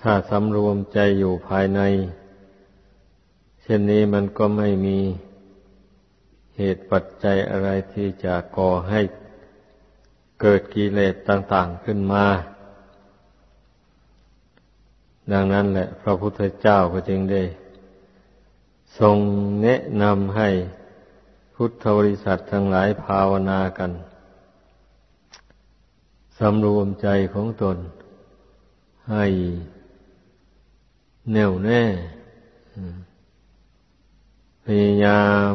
ถ้าสำรวมใจอยู่ภายใน เช่นนี้มันก็ไม่มีเหตุปัจจัยอะไรที่จะก่อให้เกิดกิเลสต่าง ๆขึ้นมา ดังนั้นแหละ พระพุทธเจ้าก็จึงได้ ทรงแนะนำให้พุทธบริษัททั้งหลายภาวนากันสำรวมใจของตนให้ แน่วแน่พยายาม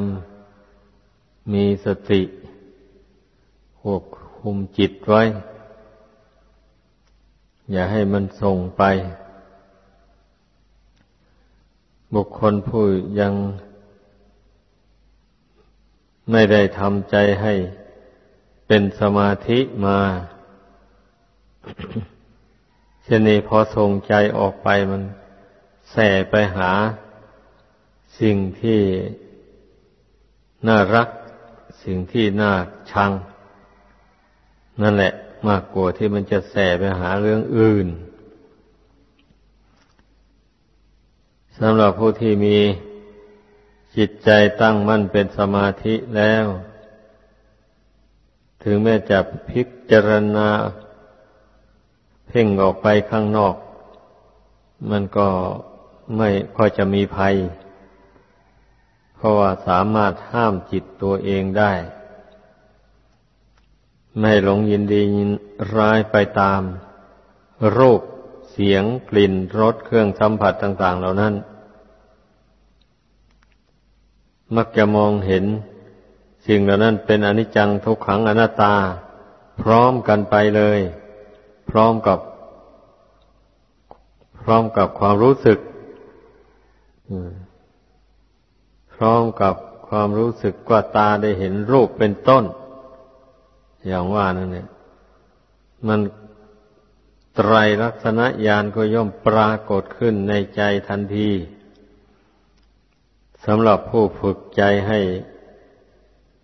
มีสติควบคุมจิตไว้ อย่าให้มันส่งไป บุคคลผู้ยังไม่ได้ทำใจให้เป็นสมาธิมา เช่นนี้พอส่งใจออกไปมัน แส่ไปหาสิ่งที่น่ารัก สิ่งที่น่าชัง นั่นแหละมากกว่าที่มันจะแส่ไปหาเรื่องอื่นสำหรับผู้ที่มีจิตใจตั้งมั่นเป็นสมาธิแล้ว ถึงแม้จะพิจารณา เพ่งออกไปข้างนอก มันก็ ไม่ค่อยจะมีภัย เพราะว่าสามารถห้ามจิตตัวเองได้ ไม่หลงยินดียินร้ายไปตาม รูปเสียงกลิ่นรสเครื่องสัมผัสต่าง ๆ เหล่านั้น มักจะมองเห็น สิ่งเหล่านั้นเป็นอนิจจังทุกขังอนัตตา พร้อมกันไปเลย พร้อมกับ พร้อมกับความรู้สึก พร้อมกับความรู้สึกว่าตาได้เห็นรูปเป็นต้น อย่างว่านั่นเนี่ย มันไตรลักษณะญาณก็ย่อมปรากฏขึ้นในใจทันทีสำหรับผู้ฝึกใจให้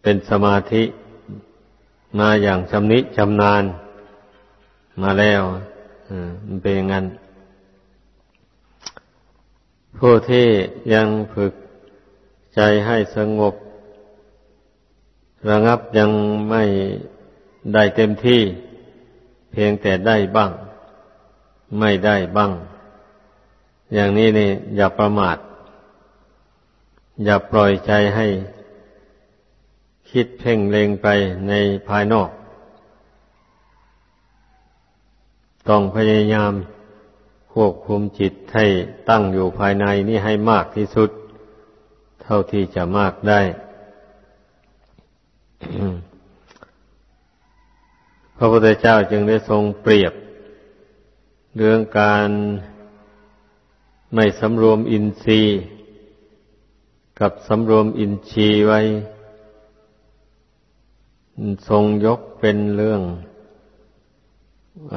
เป็นสมาธิมาอย่างชำนิชำนาญมาแล้วมันเป็นอย่างนั้น ผู้ที่ยังฝึกใจให้สงบ ระงับยังไม่ได้เต็มที่ เพียงแต่ได้บ้าง ไม่ได้บ้าง อย่างนี้นี่อย่าประมาท อย่าปล่อยใจให้คิดเพ่งเล็งไปในภายนอก ต้องพยายาม ควบคุมจิตให้ตั้งอยู่ภายในนี่ให้มากที่สุด เท่าที่จะมากได้ พระพุทธเจ้าจึงได้ทรงเปรียบ เรื่องการไม่สำรวมอินทรีย์ กับสำรวมอินทรีย์ไว้ ทรงยกเป็นเรื่อง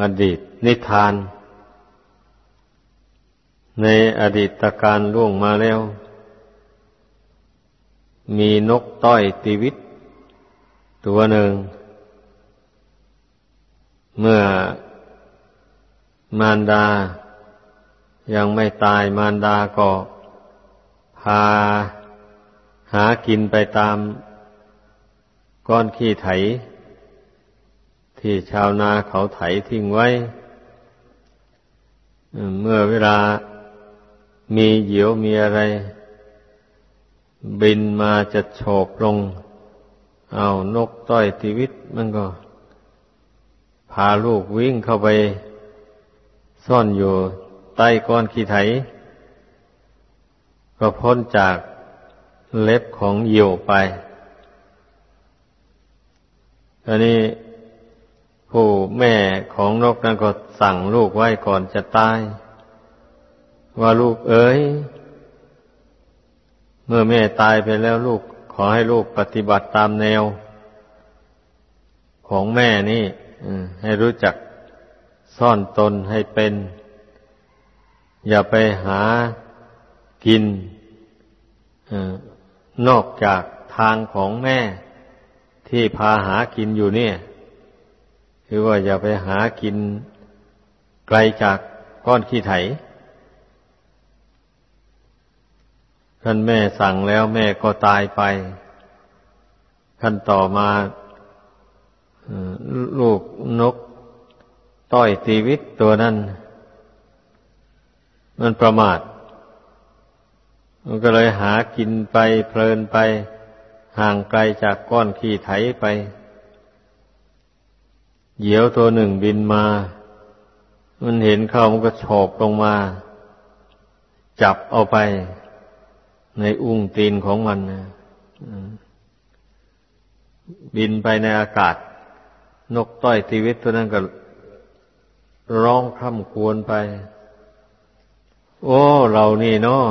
อดีตนิทาน ในอดีตการล่วงมาแล้ว มีนกต้อยตีวิต ตัวหนึ่ง เมื่อมารดา ยังไม่ตายมารดาก็พาหากินไปตาม ก้อนขี้ไถ ที่ชาวนาเขาไถทิ้งไว้ เมื่อเวลา มีเหยี่ยวมีอะไร บินมาจะโฉบลง เอานกต้อยทีวิตมันก็ พาลูกวิ่งเข้าไป ซ่อนอยู่ใต้ก้อนขี้ไถ ก็พ้นจากเล็บของเหยี่ยวไป อันนี้ผู้แม่ของนกนั้นก็สั่งลูกไว้ก่อนจะตาย ว่าลูกเอ๋ยเมื่อแม่ตายไปแล้วลูกขอให้ลูกปฏิบัติตามแนว ของแม่นี่ให้รู้จักซ่อนตนให้เป็น อย่าไปหากินนอกจากทางของแม่ที่พาหากินอยู่เนี่ย คือว่าอย่าไปหากินไกลจากก้อนขี้ไถ ท่านแม่สั่งแล้วแม่ก็ตายไปท่านต่อมาลูกนกต้อยตีวิตตัวนั้น มันประมาท มันก็เลยหากินไปเพลินไป ห่างไกลจากก้อนขี้ไถไปเหยี่ยวตัวหนึ่งบินมา มันเห็นเข้ามันก็โฉบลงมา จับเอาไป ในอุ้งตีนของมันนะบินไปในอากาศ นกต้อยชีวิตตัวนั้นก็ร้องคำควรไป โอ้เรานี่เนาะ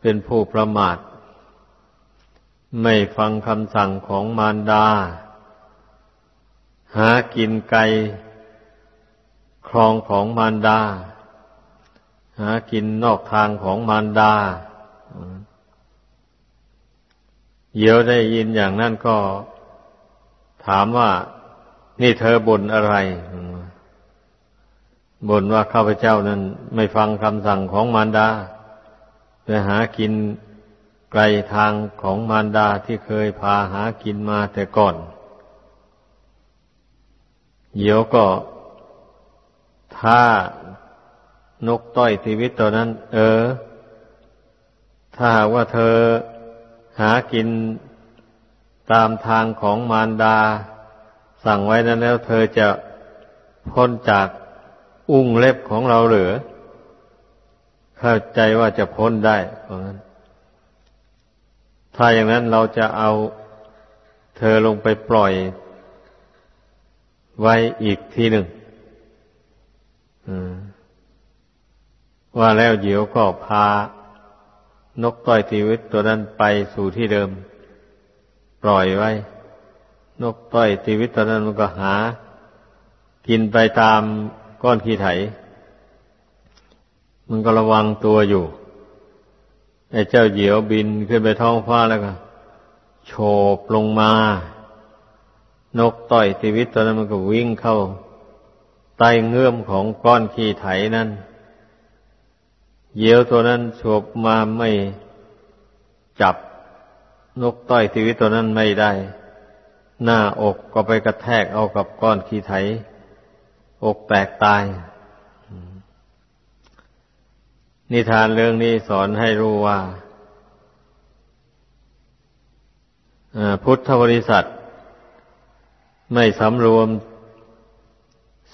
เป็นผู้ประมาท ไม่ฟังคำสั่งของมารดา หากินไก่ครองของมารดา หากินนอกทางของมารดา เยียวได้ยินอย่างนั้นก็ถามว่า นี่เธอบ่นอะไรบ่นว่าข้าพเจ้านั้น ไม่ฟังคำสั่งของมารดาไปหากินไกลทางของมารดาที่เคยพาหากินมาแต่ก่อน เดี๋ยวก็ ถ้านกต้อยชีวิตตัวนั้น เออ ถ้าหากว่าเธอ หากินตามทางของมารดา สั่งไว้นั้นแล้ว เธอจะพ้นจากอุ้งเล็บของเราหรือเข้าใจว่าจะพ้นได้เพราะงั้น ถ้าอย่างนั้นเราจะเอาเธอลงไปปล่อย ไว้อีกทีหนึ่งว่าแล้วเดี๋ยวก็พา นกต้อยทีวิตตัวนั้นไปสู่ที่เดิม ปล่อยไว้ นกต้อยทีวิตตัวนั้นมันก็หา กินไปตามก้อนขี้ไถ มันก็ระวังตัวอยู่ไอ้เจ้าเหยี่ยวบินขึ้นไปท้องฟ้าแล้วก็โฉบลงมา นกต่อยชีวิตตัวนั้นมันก็วิ่งเข้าใต้เงื่อมของก้อนขี้ไถนั้น เหยี่ยวตัวนั้นโฉบมาไม่จับนกต้อยชีวิตตัวนั้นไม่ได้ หน้าอกก็ไปกระแทกเอากับก้อนขี้ไถ อกแตกตาย นิทานเรื่องนี้สอนให้รู้ว่าพุทธบริษัท ไม่สำรวม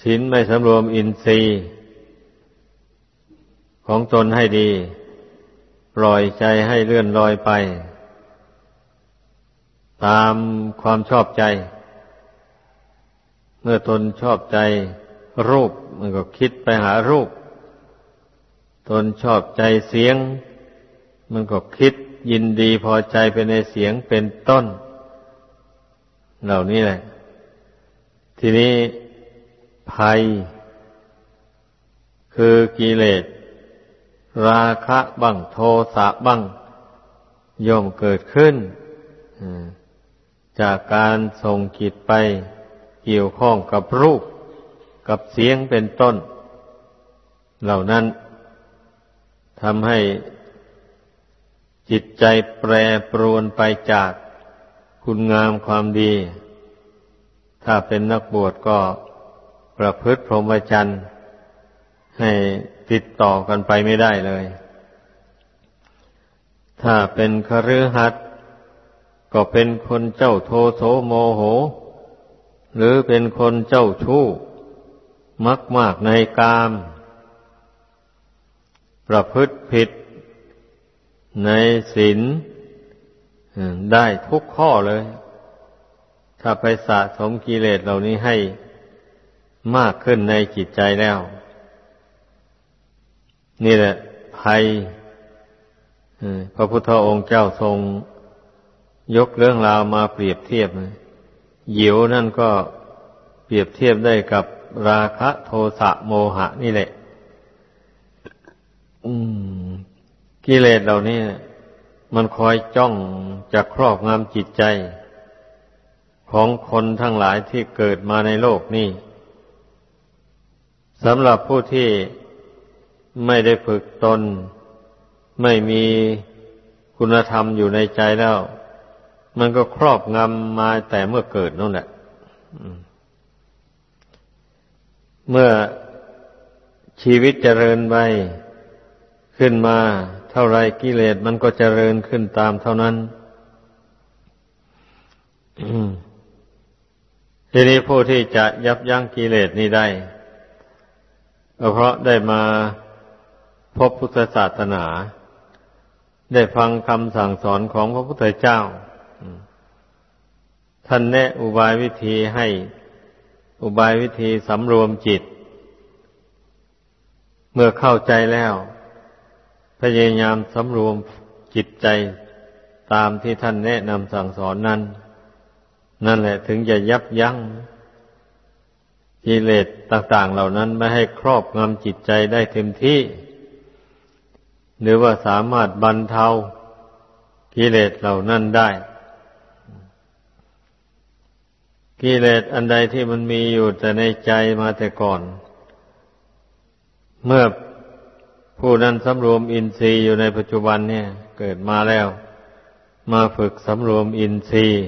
ศีลไม่สำรวมอินทรีย์ ของตนให้ดี ปล่อยใจให้เลื่อนลอยไป ตามความชอบใจ เมื่อตนชอบใจรูปมันก็คิดไปหารูป ตนชอบใจเสียง มันก็คิดยินดีพอใจไปในเสียงเป็นต้น เหล่านี้แหละ ทีนี้ภัย คือกิเลส ราคะบ้างโทสะบ้างย่อมเกิดขึ้นจากการส่งจิตไปเกี่ยวข้องกับรูป กับเสียงเป็นต้น เหล่านั้นทำให้จิตใจแปรปรวนไปจากคุณงามความดี ถ้าเป็นนักบวชก็ประพฤติพรหมจรรย์ให้ ติดต่อกันไปไม่ได้เลย ถ้าเป็นคฤหัสถ์ก็เป็นคนเจ้าโทโสโมโห หรือเป็นคนเจ้าชู้มักมากในกาม ประพฤติผิดในศีลได้ทุกข้อเลย ถ้าไปสะสมกิเลสเหล่านี้ให้มากขึ้นในจิตใจแล้ว นี่แหละภัยพระพุทธองค์เจ้าทรง ยกเรื่องราวมาเปรียบเทียบหยิวนั่นก็เปรียบเทียบได้กับราคะโทสะโมหะนี่แหละกิเลสเหล่านี้มันคอยจ้องจะครอบงำจิตใจ ของคนทั้งหลายที่เกิดมาในโลกนี้สำหรับผู้ที่ ไม่ได้ฝึกตน ไม่มีคุณธรรมอยู่ในใจแล้ว มันก็ครอบงำมาแต่เมื่อเกิดนั่นแหละเมื่อชีวิตเจริญไปขึ้นมาเท่าไรกิเลสมันก็เจริญขึ้นตามเท่านั้นทีนี้ผู้ที่จะยับยั้งกิเลสนี้ได้เพราะได้มา พบพุทธศาสนา ได้ฟังคำสั่งสอนของพระพุทธเจ้า ท่านแนะอุบายวิธีให้อุบายวิธีสำรวมจิต เมื่อเข้าใจแล้ว พยายามสำรวมจิตใจตามที่ท่านแนะนำสั่งสอนนั้น นั่นแหละถึงจะยับยั้งกิเลสต่าง ๆ เหล่านั้นไม่ให้ครอบงำจิตใจได้เต็มที่ หรือว่าสามารถบรรเทากิเลสเหล่านั้นได้กิเลสอันใดที่มันมีอยู่แต่ในใจมาแต่ก่อน เมื่อผู้นั้นสำรวมอินทรีย์อยู่ในปัจจุบันเนี่ย เกิดมาแล้ว มาฝึกสำรวมอินทรีย์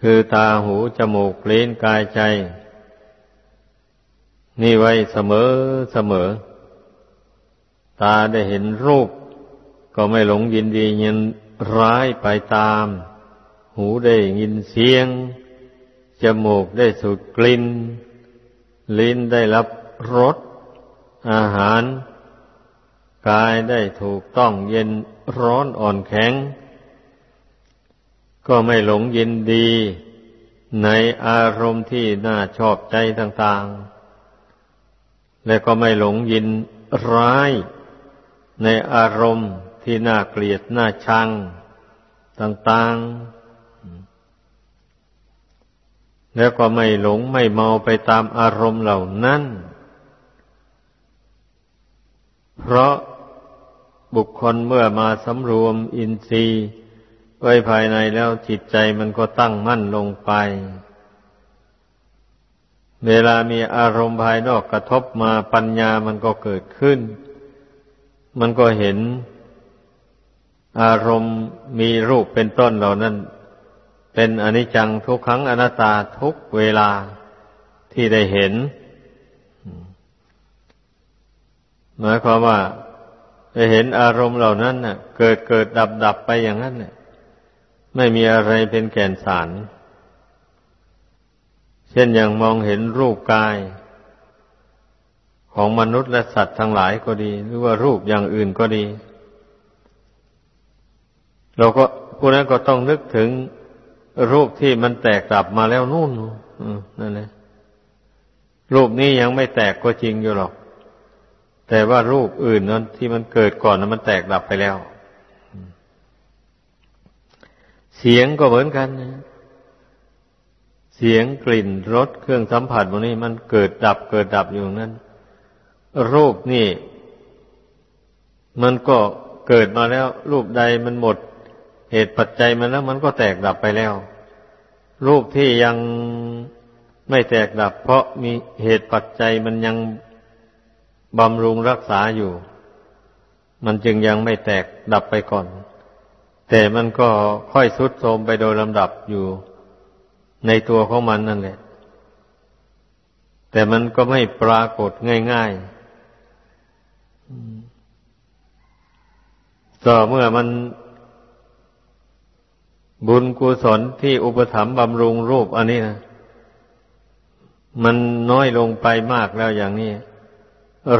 คือตาหูจมูกลิ้นกายใจ นี่ไว้เสมอเสมอ ตาได้เห็นรูป ก็ไม่หลงยินดียินร้ายไปตาม หูได้ยินเสียง จมูกได้สูดกลิ่น ลิ้นได้รับรสอาหาร กายได้ถูกต้องเย็นร้อนอ่อนแข็ง ก็ไม่หลงยินดี ในอารมณ์ที่น่าชอบใจต่าง ๆ และก็ไม่หลงยินร้าย ในอารมณ์ที่น่าเกลียดน่าชังต่าง ๆ แล้วก็ไม่หลงไม่เมาไปตามอารมณ์เหล่านั้น เพราะบุคคลเมื่อมาสำรวมอินทรีย์ไว้ภายในแล้วจิตใจมันก็ตั้งมั่นลงไป เวลามีอารมณ์ภายนอกกระทบมาปัญญามันก็เกิดขึ้น มันก็เห็นอารมณ์มีรูปเป็นต้นเหล่านั้น เป็นอนิจจังทุกครั้งอนัตตาทุกเวลาที่ได้เห็น หมายความว่าได้เห็นอารมณ์เหล่านั้นน่ะ เกิดเกิดดับดับไปอย่างนั้นเนี่ยไม่มีอะไรเป็นแก่นสาร เช่นอย่างมองเห็นรูปกาย ของมนุษย์และสัตว์ทั้งหลายก็ดี หรือว่ารูปอย่างอื่นก็ดี เราก็ผู้นั้นก็ต้องนึกถึงรูปที่มันแตกดับมาแล้วนู่นนั่นแหละรูปนี้ยังไม่แตกก็จริงอยู่หรอก แต่ว่ารูปอื่นนั้นที่มันเกิดก่อนนั้นมันแตกดับไปแล้ว เสียงก็เหมือนกันนะเสียงกลิ่นรสเครื่องสัมผัสพวกนี้มันเกิดดับเกิดดับอยู่นั้น รูปนี่ มันก็เกิดมาแล้ว รูปใดมันหมด เหตุปัจจัยมันแล้ว มันก็แตกดับไปแล้ว รูปที่ยังไม่แตกดับ เพราะมีเหตุปัจจัยมันยังบำรุงรักษาอยู่ มันจึงยังไม่แตกดับไปก่อน แต่มันก็ค่อยสุดโทมไปโดยลำดับอยู่ในตัวของมันนั่นแหละ แต่มันก็ไม่ปรากฏง่ายๆ ต่อเมื่อมันบุญกุศลที่อุปถัมภ์บำรุงรูปอันนี้นะมันน้อยลงไปมากแล้วอย่างนี้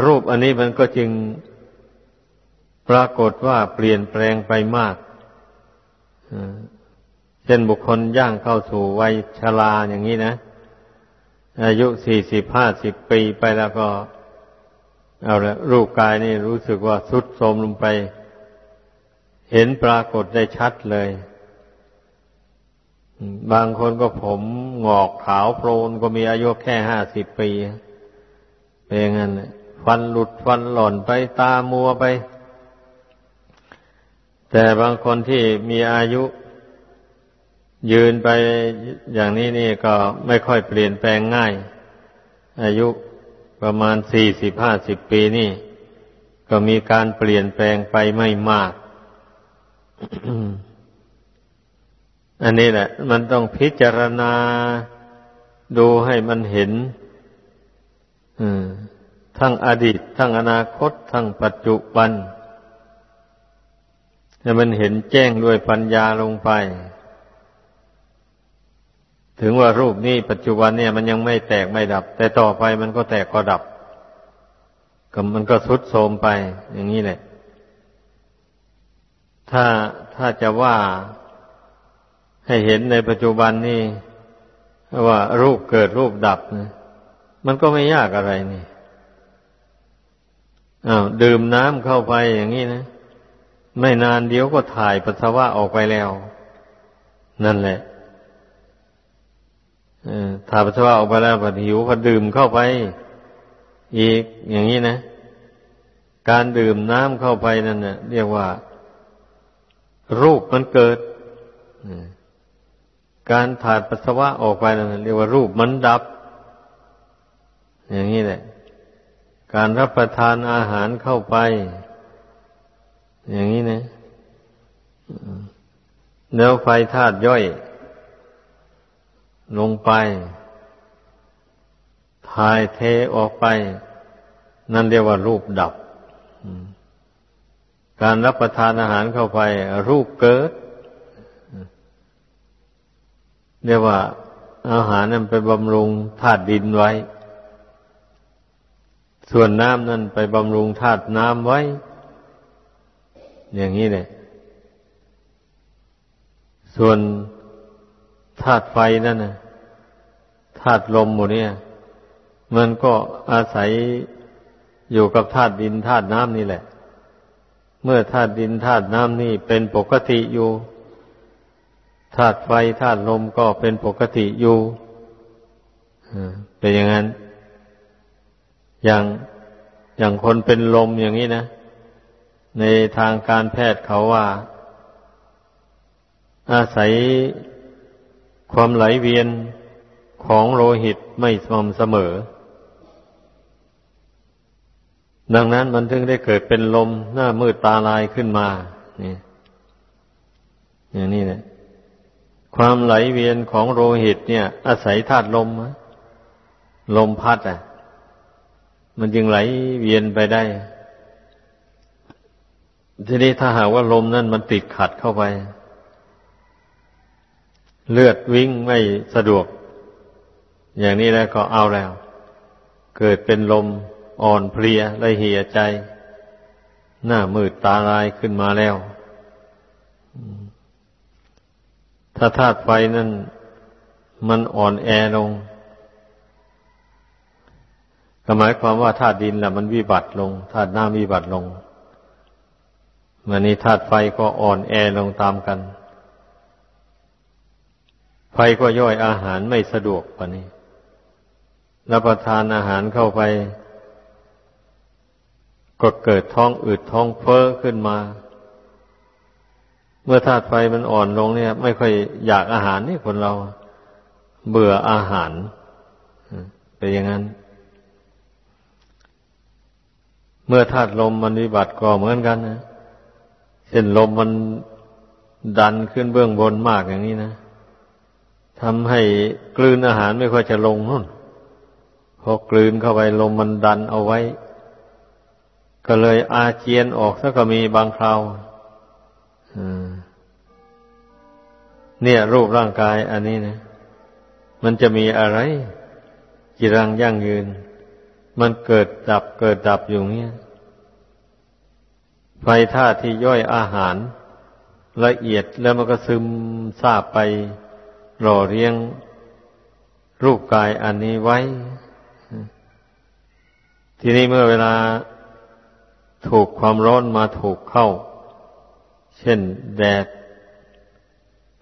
รูปอันนี้มันก็จึงปรากฏว่าเปลี่ยนแปลงไปมากเช่นบุคคลย่างเข้าสู่วัยชราอย่างนี้นะ อายุสี่สิบห้าสิบปีไปแล้วก็ เอาละรูปกายนี่รู้สึกว่าสุดโทมลงไป เห็นปรากฏได้ชัดเลย บางคนก็ผมงอกขาวโพลนก็มีอายุแค่ห้าสิบปี เป็นงั้นฟันหลุดฟันหล่นไปตามัวไป แต่บางคนที่มีอายุ ยืนไปอย่างนี้นี่ก็ไม่ค่อยเปลี่ยนแปลงง่าย อายุ ประมาณสี่สิบห้าสิบปีนี่ ก็มีการเปลี่ยนแปลงไปไม่มาก อันนี้แหละ มันต้องพิจารณาดูให้มันเห็นทั้งอดีต ทั้งอนาคต ทั้งปัจจุบันให้มันเห็นแจ้งด้วยปัญญาลงไป ถึงว่ารูปนี้ปัจจุบันเนี่ยมันยังไม่แตกไม่ดับ แต่ต่อไปมันก็แตกก็ดับ ก็มันก็ทุดโทมไป อย่างนี้แหละ ถ้าถ้าจะว่าให้เห็นในปัจจุบันนี่ว่ารูปเกิดรูปดับนะมันก็ไม่ยากอะไรนี่อ้าวดื่มน้ำเข้าไปอย่างนี้นะ ไม่นานเดี๋ยวก็ถ่ายปัสสาวะออกไปแล้ว นั่นแหละ ถ่ายปัสสาวะออกไปแล้วพอหิวพอดื่มเข้าไป อีกอย่างนี้นะ การดื่มน้ำเข้าไปนั่นเนะเรียกว่า รูปมันเกิดการถ่ายปัสสาวะออกไปนั่นเรียกว่ารูปมันดับ อย่างนี้แหละ การรับประทานอาหารเข้าไป อย่างนี้นะเนื้อไฟธาตุย่อย ลงไปถ่ายเทออกไป นั่นเรียกว่ารูปดับ การรับประทานอาหารเข้าไป รูปเกิด เรียกว่าอาหารนั้นไปบำรุงธาตุดินไว้ ส่วนน้ำนั่นไปบำรุงธาตุน้ำไว้ อย่างนี้เลยส่วนธาตุไฟนั่นนะ ธาตุลมหมดเนี่ย มันก็อาศัยอยู่กับธาตุดินธาตุน้ำนี่แหละ เมื่อธาตุดินธาตุน้ำนี่เป็นปกติอยู่ธาตุไฟธาตุลมก็เป็นปกติอยู่เป็นอย่างนั้น อย่างอย่างคนเป็นลมอย่างนี้นะ ในทางการแพทย์เขาว่า อาศัยความไหลเวียน ของโลหิตไม่สม่ำเสมอ ดังนั้นมันถึงได้เกิดเป็นลมหน้ามืดตาลายขึ้นมานี่อย่างนี้นะความไหลเวียนของโลหิตเนี่ย อาศัยธาตุลมลมพัดอะ มันจึงไหลเวียนไปได้ ทีนี้ถ้าหากว่าลมนั่นมันติดขัดเข้าไป เลือดวิ่งไม่สะดวก อย่างนี้แล้วก็เอาแล้ว เกิดเป็นลมอ่อนเพลียละเหี่ยใจ หน้ามืดตาลายขึ้นมาแล้ว ถ้าธาตุไฟนั้นมันอ่อนแอลงก็หมายความว่าธาตุดินแหละมันวิบัติลงธาตุน้ำวิบัติลงมันนี้ธาตุไฟก็อ่อนแอลงตามกัน ไฟก็ย่อยอาหารไม่สะดวกปะนี้ รับประทานอาหารเข้าไป ก็เกิดท้องอืดท้องเฟ้อขึ้นมา เมื่อธาตุไฟมันอ่อนลงเนี่ย ไม่ค่อยอยากอาหารนี่คนเรา เบื่ออาหารเป็นอย่างนั้น เมื่อธาตุลมมันวิบัติก็เหมือนกันนะเช่นลมมันดันขึ้นเบื้องบนมากอย่างนี้นะทำให้กลืนอาหารไม่ค่อยจะลงนู่น พอกลืนเข้าไปลมมันดันเอาไว้ ก็เลยอาเจียนออกซะก็มีบางคราวเนี่ย รูปร่างกายอันนี้นะมันจะมีอะไรจิรังยั่งยืน มันเกิดดับเกิดดับอยู่เงี้ยไฟธาตุที่ย่อยอาหาร ละเอียดแล้วมันก็ซึมซาบไปหล่อเรียงรูปกายอันนี้ไว้ ทีนี้เมื่อเวลาถูกความร้อนมาถูกเข้า เช่นแดด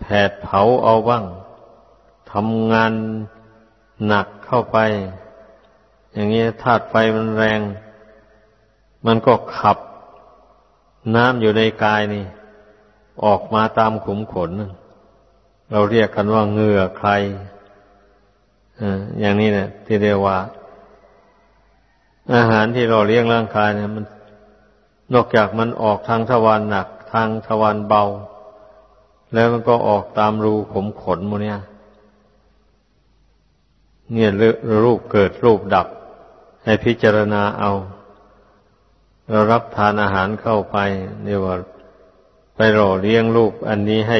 แผดเผาเอาบ้างทำงานหนักเข้าไป อย่างนี้ธาตุไฟมันแรง มันก็ขับน้ำอยู่ในกายนี่ ออกมาตามขุมขน เราเรียกกันว่าเหงื่อใครอย่างนี้เนี่ยที่เรียกว่า อาหารที่เราเลี้ยงร่างกายเนี่ยมันนอกจากมันออกทางทวารหนัก ทางทวารเบา แล้วมันก็ออกตามรูขมขนมูเนี่ย เนี่ยรูปเกิดรูปดับ ให้พิจารณาเอา เรารับทานอาหารเข้าไปเนี่ยว่าไปหล่อเลี้ยงรูปอันนี้ให้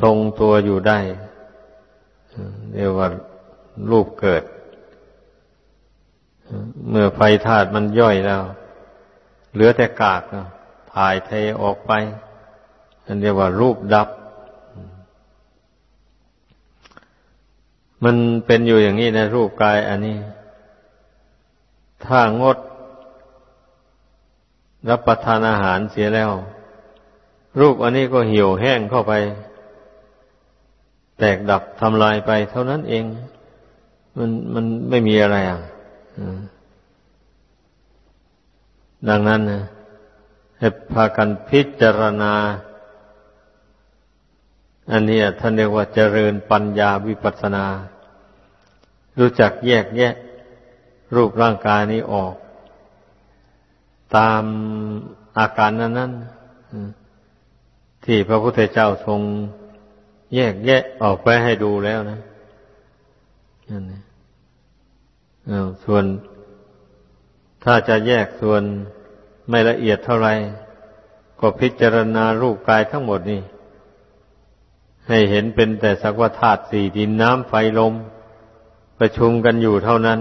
ทรงตัวอยู่ได้เรียกว่ารูปเกิด เมื่อไฟธาตุมันย่อยแล้ว เหลือแต่กากถ่ายเทออกไปอันเรียกว่ารูปดับ มันเป็นอยู่อย่างนี้นะรูปกายอันนี้ ถ้างด รับประทานอาหารเสียแล้ว รูปอันนี้ก็เหี่ยวแห้งเข้าไป แตกดับทำลายไปเท่านั้นเอง มันมันไม่มีอะไรอะ ดังนั้นนะให้พากันพิจารณา อันนี้ท่านเรียกว่าเจริญปัญญาวิปัสสนา รู้จักแยกแยะ รูปร่างกายนี้ออก ตามอาการนั้นนั้นที่พระพุทธเจ้าทรงแยกแยะออกไปให้ดูแล้วนะนั่นนะ ส่วนถ้าจะแยกส่วนไม่ละเอียดเท่าไรก็พิจารณารูปกายทั้งหมดนี่ ให้เห็นเป็นแต่สักว่าธาตุสี่ดินน้ำไฟลม ประชุมกันอยู่เท่านั้น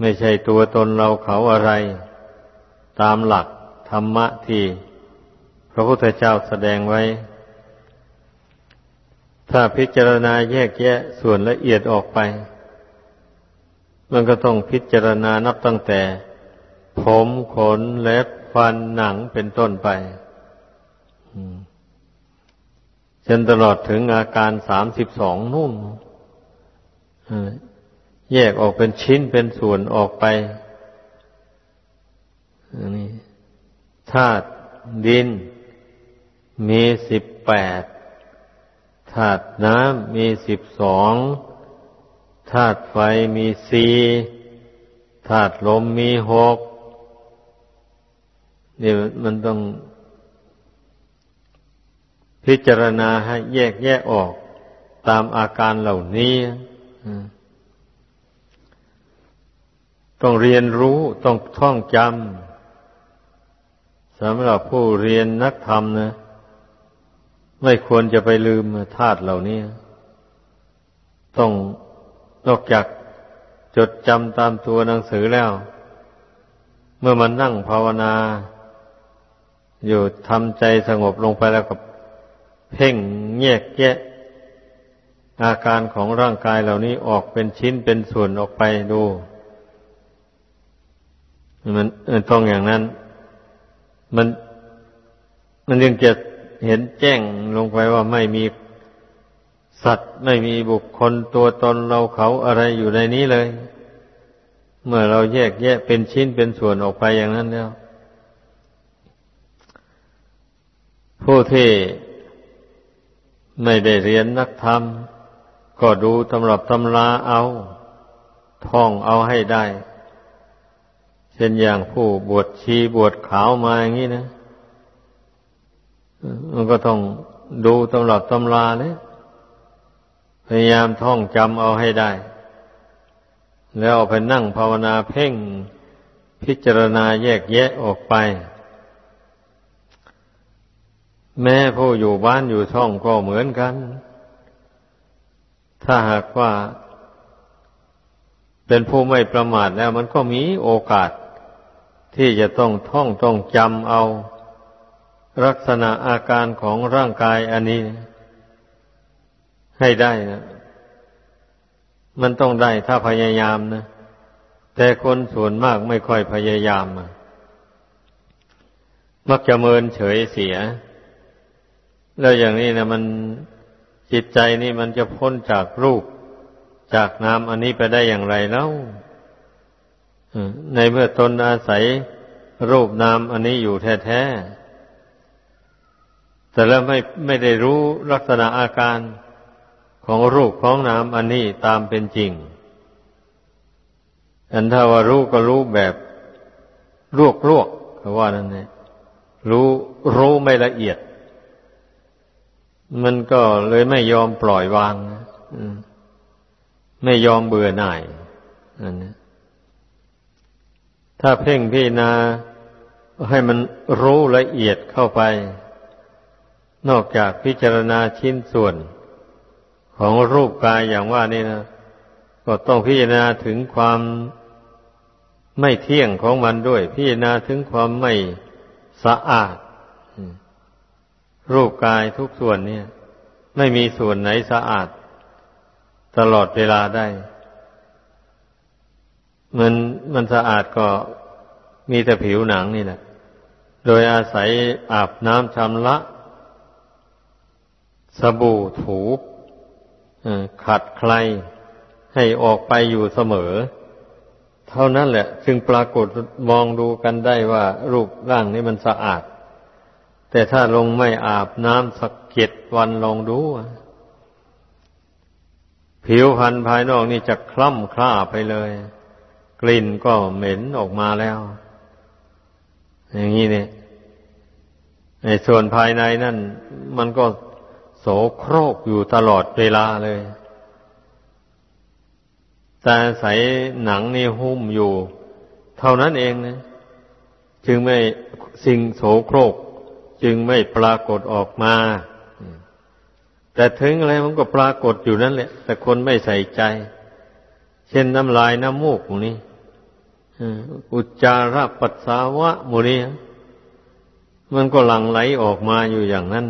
ไม่ใช่ตัวตนเราเขาอะไร ตามหลักธรรมะที่ พระพุทธเจ้าแสดงไว้ ถ้าพิจารณาแยกแยะส่วนละเอียดออกไป มันก็ต้องพิจารณานับตั้งแต่ ผมขนเล็บฟันหนังเป็นต้นไปจนตลอดถึงอาการสามสิบสองนุ่นแยกออกเป็นชิ้นเป็นส่วนออกไปนี่ธาตุดินมีสิบแปดธาตุน้ำมีสิบสอง ธาตุไฟมีสี่ธาตุลมมีหกนี่มันต้องพิจารณาให้แยกแยะออกตามอาการเหล่านี้ต้องเรียนรู้ต้องท่องจำสำหรับผู้เรียนนักธรรมนะ ไม่ควรจะไปลืมธาตุเหล่านี้ ต้อง นอกจากจดจำตามตัวหนังสือแล้ว เมื่อมันนั่งภาวนา อยู่ทำใจสงบลงไปแล้วกับเพ่งแยกแยะ อาการของร่างกายเหล่านี้ออกเป็นชิ้นเป็นส่วนออกไปดู มันต้องอย่างนั้น มันมันยังจะเห็นแจ้งลงไปว่าไม่มี สัตว์ไม่มีบุคคลตัวตนเราเขาอะไรอยู่ในนี้เลย เมื่อเราแยกแยะเป็นชิ้นเป็นส่วนออกไปอย่างนั้นแล้ว ผู้ที่ไม่ได้เรียนนักธรรม ก็ดูตำรับตำราเอา ท่องเอาให้ได้ เช่นอย่างผู้บวชชีบวชขาวมาอย่างนี้นะ มันก็ต้องดูตำรับตำราเนี่ย พยายามท่องจำเอาให้ได้ แล้วเอาไปนั่งภาวนาเพ่งพิจารณาแยกแยะออกไป แม่ผู้อยู่บ้านอยู่ช่องก็เหมือนกัน ถ้าหากว่า เป็นผู้ไม่ประมาทแล้วมันก็มีโอกาส ที่จะต้องท่องต้องจำเอา ลักษณะอาการของร่างกายอันนี้ ให้ได้นะมันต้องได้ถ้าพยายามนะแต่คนส่วนมากไม่ค่อยพยายาม มักจะเมินเฉยเสีย แล้วอย่างนี้นะมันจิตใจนี่มันจะพ้นจากรูป จากนามอันนี้ไปได้อย่างไรแล้วในเมื่อตนอาศัยรูปนามอันนี้อยู่แท้ๆแต่แล้วไม่ไม่ได้รู้ลักษณะอาการ ของรูปของนามอันนี้ตามเป็นจริง อันถ้าว่ารู้ก็รู้แบบลวกลวกเพราะว่านั่นเองรู้รู้ไม่ละเอียด มันก็เลยไม่ยอมปล่อยวางไม่ยอมเบื่อหน่ายอันนี้ถ้าเพ่งพิจารณาให้มันรู้ละเอียดเข้าไป นอกจากพิจารณาชิ้นส่วน ของรูปกายอย่างว่านี่นะก็ต้องพิจารณาถึงความไม่เที่ยงของมันด้วย พิจารณาถึงความไม่สะอาด รูปกายทุกส่วนเนี่ย ไม่มีส่วนไหนสะอาด ตลอดเวลาได้ มันมันสะอาดก็มีแต่ผิวหนังนี่แหละ โดยอาศัยอาบน้ำชำระ สบู่ถู ขัดใครให้ออกไปอยู่เสมอ เท่านั้นแหละ จึงปรากฏมองดูกันได้ว่ารูปร่างนี้มันสะอาด แต่ถ้าลงไม่อาบน้ำสักเก็ดวันลองดู ผิวพรรณภายนอกนี่จะคล่ำคล้าไปเลย กลิ่นก็เหม็นออกมาแล้ว อย่างนี้เนี่ยในส่วนภายในนั่น มันก็ โสโครกอยู่ตลอดเวลาเลย แต่ใสหนังนี่หุ้มอยู่ เท่านั้นเองนะ จึงไม่สิ่งโสโครก จึงไม่ปรากฏออกมา แต่ถึงอะไรมันก็ปรากฏอยู่นั่นแหละ แต่คนไม่ใส่ใจ เช่นน้ำลายน้ำมูกพวกนี้อุจจาระปัสสาวะมูนี้มันก็หลั่งไหลออกมาอยู่อย่างนั้น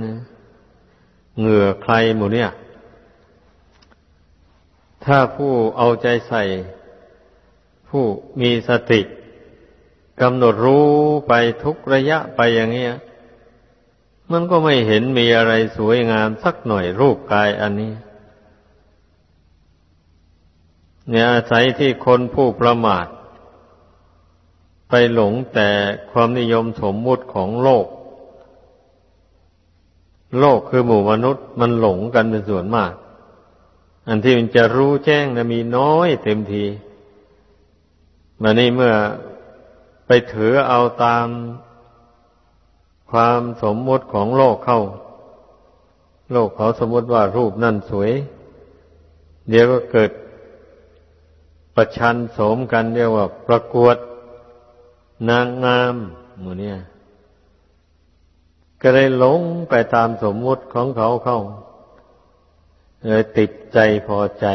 เหงื่อใครหมูเนี่ย ถ้าผู้เอาใจใส่ ผู้มีสติกำหนดรู้ไปทุกระยะไปอย่างเงี้ย มันก็ไม่เห็นมีอะไรสวยงามสักหน่อยรูปกายอันนี้ เนี่ยอาศัยที่คนผู้ประมาท ไปหลงแต่ความนิยมสมมุติของโลก โลกคือหมู่มนุษย์มันหลงกันเป็นส่วนมาก อันที่มันจะรู้แจ้งนะมีน้อยเต็มทีมานี่เมื่อไปถือเอาตามความสมมติของโลกเข้า โลกเขาสมมติว่ารูปนั่นสวย เดี๋ยวก็เกิดประชันสมกันเรียกว่าประกวดนางงามหมูเนี่ย ก็เลยหลงไปตามสมมุติของเขาเข้าเลยติดใจพอใจ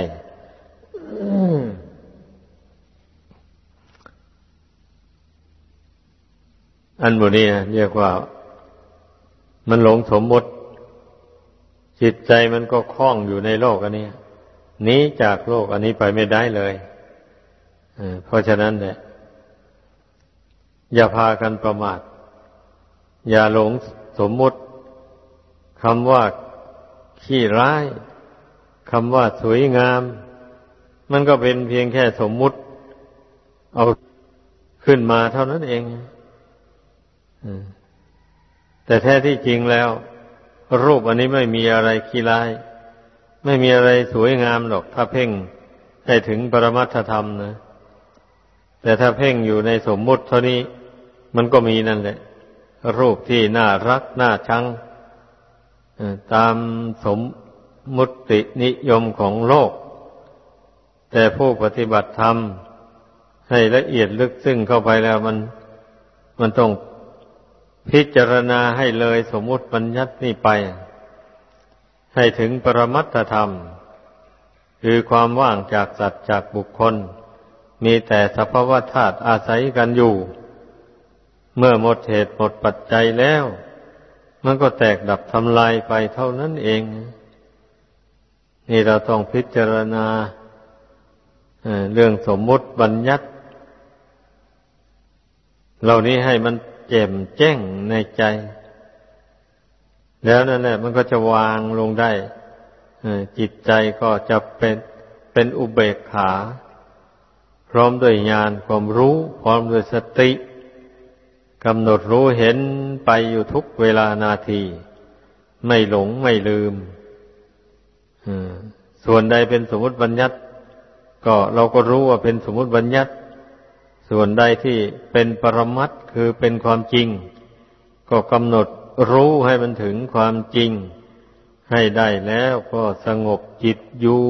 อันหมูนี้เรียกว่า มันหลงสมมติ จิตใจมันก็คล้องอยู่ในโลกอันนี้หนีจากโลกอันนี้ไปไม่ได้เลยเพราะฉะนั้นเนี่ยอย่าพากันประมาท อย่าหลง สมมุติคำว่าขี้ร้ายคำว่าสวยงาม มันก็เป็นเพียงแค่สมมุติ เอาขึ้นมาเท่านั้นเองแต่แท้ที่จริงแล้ว รูปอันนี้ไม่มีอะไรขี้ร้าย ไม่มีอะไรสวยงามหรอก ถ้าเพ่งให้ถึงปรมัตถธรรมนะแต่ถ้าเพ่งอยู่ในสมมุติเท่านี้ มันก็มีนั่นแหละ รูปที่น่ารักน่าชังตามสมมุตินิยมของโลก แต่ผู้ปฏิบัติธรรม ให้ละเอียดลึกซึ้งเข้าไปแล้วมัน มันต้องพิจารณาให้เลยสมมุติบัญญัตินี่ไป ให้ถึงปรมัตธรรม คือความว่างจากสัตว์จากบุคคล มีแต่สภาวะธาตุอาศัยกันอยู่ เมื่อหมดเหตุหมดปัจจัยแล้ว มันก็แตกดับทำลายไปเท่านั้นเอง นี่เราต้องพิจารณาเรื่องสมมุติบัญญัติ เหล่านี้ให้มันแจ่มแจ้งในใจ แล้วนั่นแหละมันก็จะวางลงได้จิตใจก็จะเป็นเป็นอุเบกขา พร้อมด้วยญาณความรู้ พร้อมด้วยสติ กำหนดรู้เห็นไปอยู่ทุกเวลานาที ไม่หลงไม่ลืมส่วนใดเป็นสมมติบัญญัติ ก็เราก็รู้ว่าเป็นสมมติบัญญัติ ส่วนใดที่เป็นปรมัตคือเป็นความจริง ก็กำหนดรู้ให้มันถึงความจริง ให้ได้แล้วก็สงบจิตอยู่